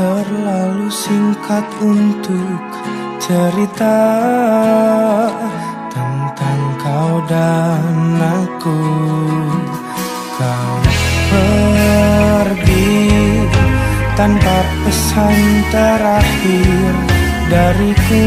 Terlalu singkat untuk cerita kau dan aku. Kau pergi tanpa pesan terakhir dariku.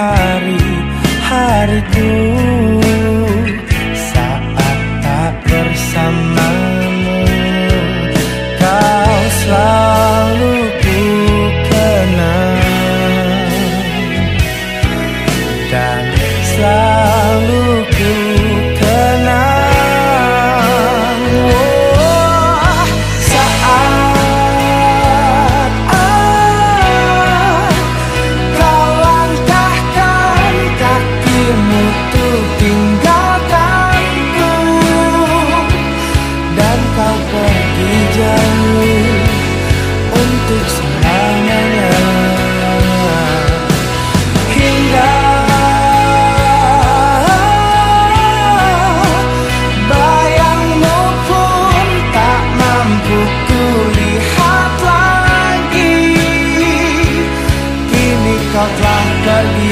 hari-hariku telah pergi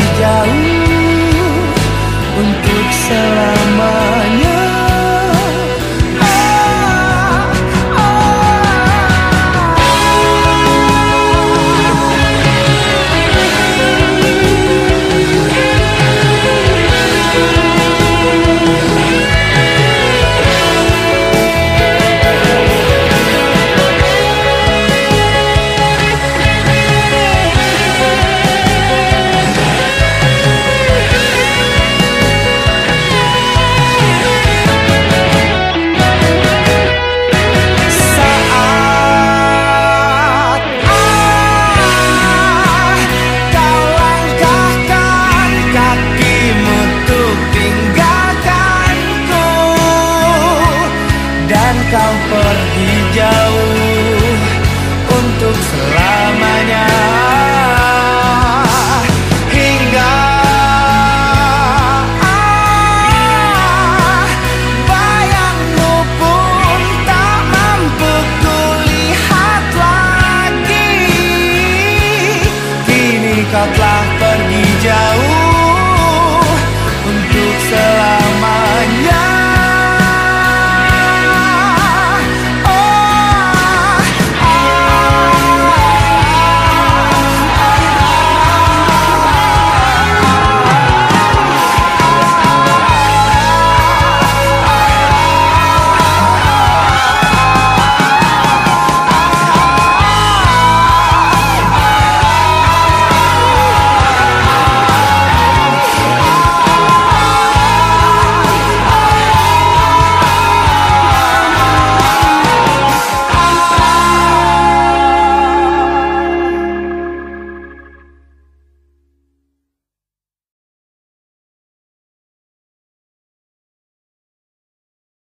pergi jauh untuk selamanya. Hingga bayangmu pun tak mampu kulihat lagi. Kini kau telah pergi jauh